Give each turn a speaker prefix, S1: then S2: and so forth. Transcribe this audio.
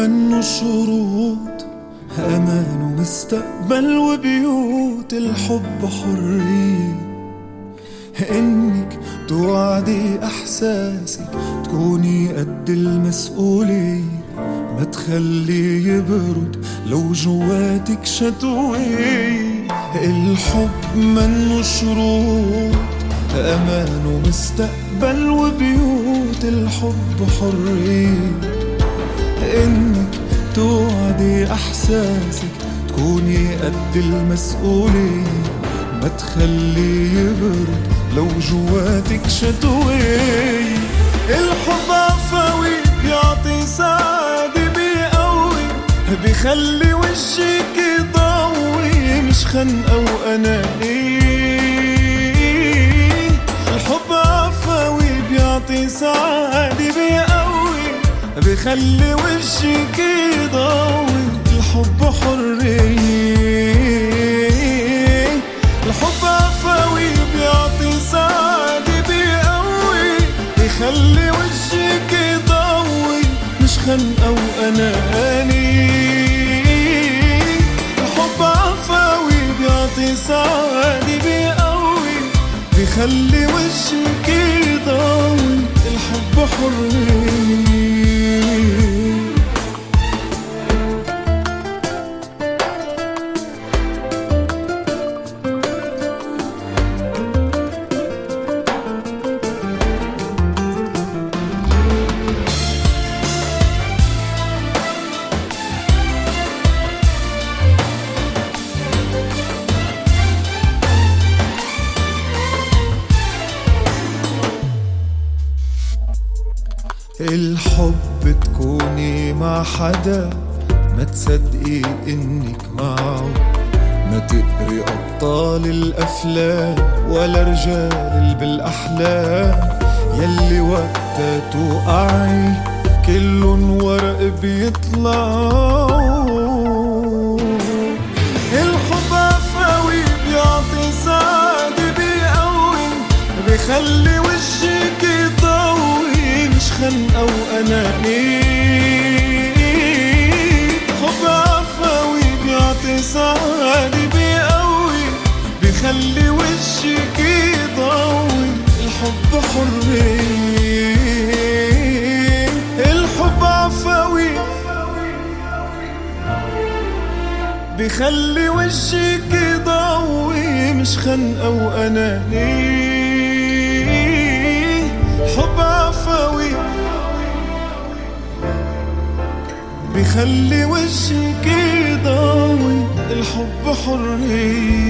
S1: منه شروط أمان ومستقبل وبيوت الحب حرية إنك توعدي إحساسك تكوني قد المسؤولية ما تخلي يبرد لو جواتك شتوي. الحب منه شروط أمان ومستقبل وبيوت الحب حرية توعدي إحساسك تكوني قد المسؤولية ما تخلي يبرد لو جواتك شتوي. الحب عفوي بيعطي سعادة بيقوي. بيخلي وشك يضوي مش خنقة وأناني الحب عفوي بيعطي سعادة بيقوي بيخلي وشك يضوي الحب حرية الحب عفوي بيعطي سعادة بيقوي. بيخلي وشك يضوي مش خنقة وأناني الحب عفوي بيعطي سعادة بيقوي. بيخلي وشك يضوي الحب تكوني مع حدا ما تصدقي إنك معه. ما تقري أبطال الأفلام ولا رجال بالأحلام. يلي وقتها توقعي كلن ورق بيطلعوا. الحب عفوي بيعطي سعادة بيقوي بيخلي مش وأناني حب عفوي بيعطي بيقوي بيخلي وشك يضوي الحب حرية الحب عفوي. بيخلي وشك يضوي مش خنقة وأناني حب عفوي. بيخلي وشك يضوي الحب حرية.